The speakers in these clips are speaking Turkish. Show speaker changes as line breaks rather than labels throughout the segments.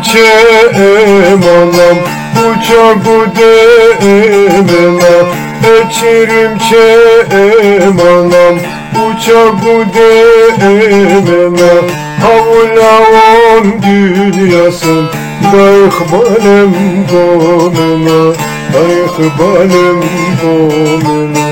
çem anam Uçak demena Eçirim çem anam Uçak demena Havlavon dünyasın Dayık balem domena Dayık balem domena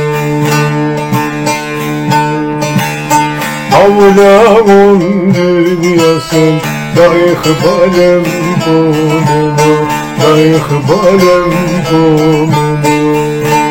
Havlavon dünyasın Dayık balem domena Dayık balem domena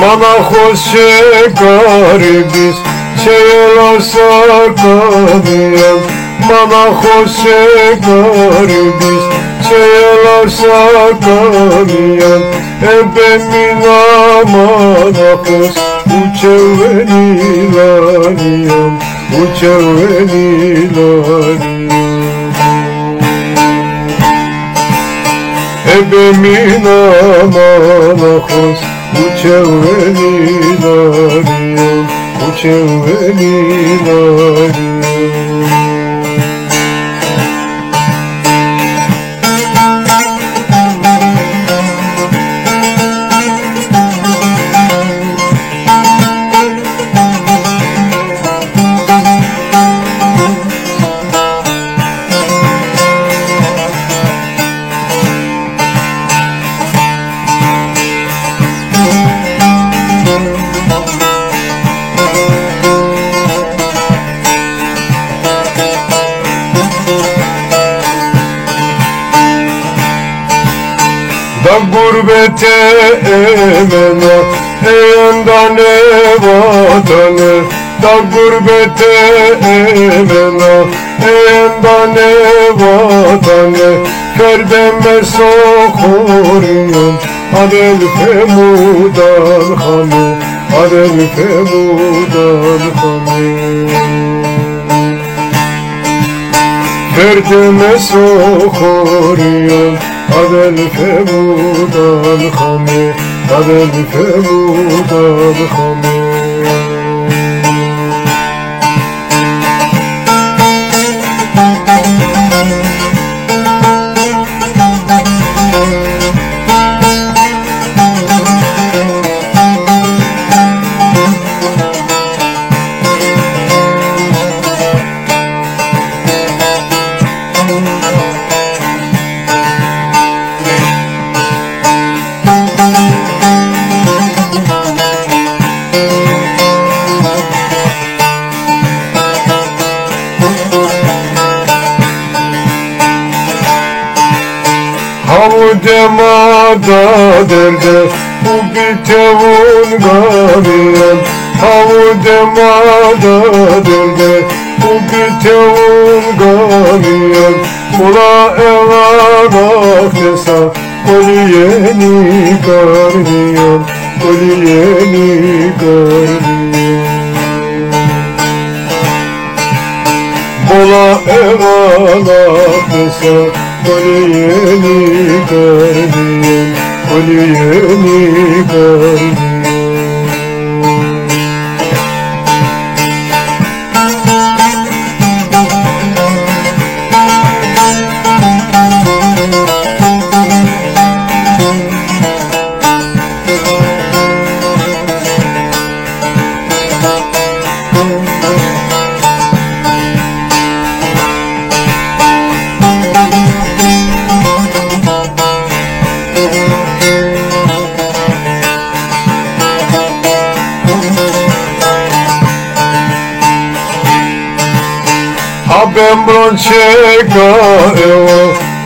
Mana hoşe garibiz Çeyla sakamiyan Mana hoşe garibiz Çeyla sakamiyan Ebe mina mana hoş Uçeveni laniyan Uçeveni laniyan Ebe mina mana hoş Uçeveni laniyan Uçeveni laniyan Da gurbete emena Eyandan vatanı? Da gurbete emena Eyandan vatanı? Ferdeme sokuruyorum Adel femudan hanı. Adel femudan hanı Ferdeme sokuruyorum Adel femudan hanı Adel femudan hanı Havudemada derde Bu bitevun gamiyen Havudemada derde Bu bitevun gamiyen Mula eva baktesa Koliyeni gardiyan Koliyeni gardiyan Mola evana kısa Gardiyan Koliyeni gardiyan Abem bronchega evo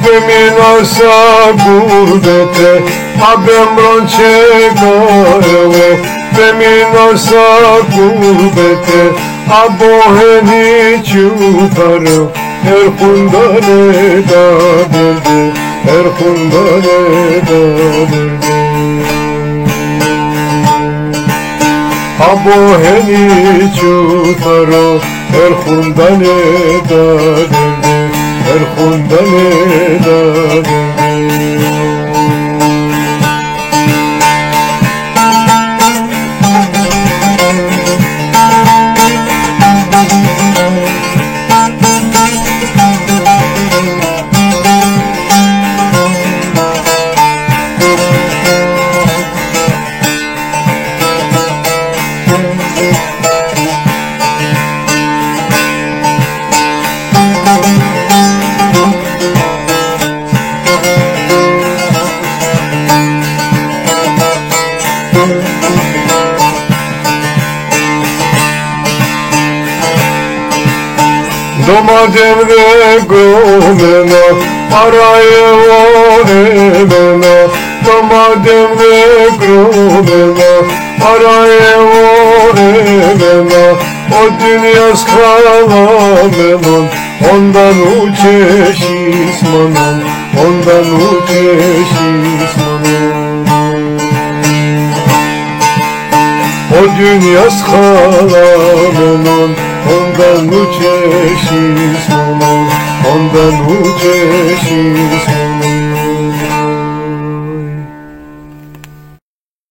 Femina sa gurbete. Abem bronchega evo ve minasa gurbete. Aboheni çutarı her hundane da verdi Her hundane da verdi Aboheni çutarı her hundane da verdi Her verdi Domadevre gomena Araye o emena Domadevre gomena Araye o emena O dünya skalamenon Ondan uçe şişmanon Ondan uçe şişmanon o dünya skalamenon Ondan uçeşiz monon Ondan uçeşiz monon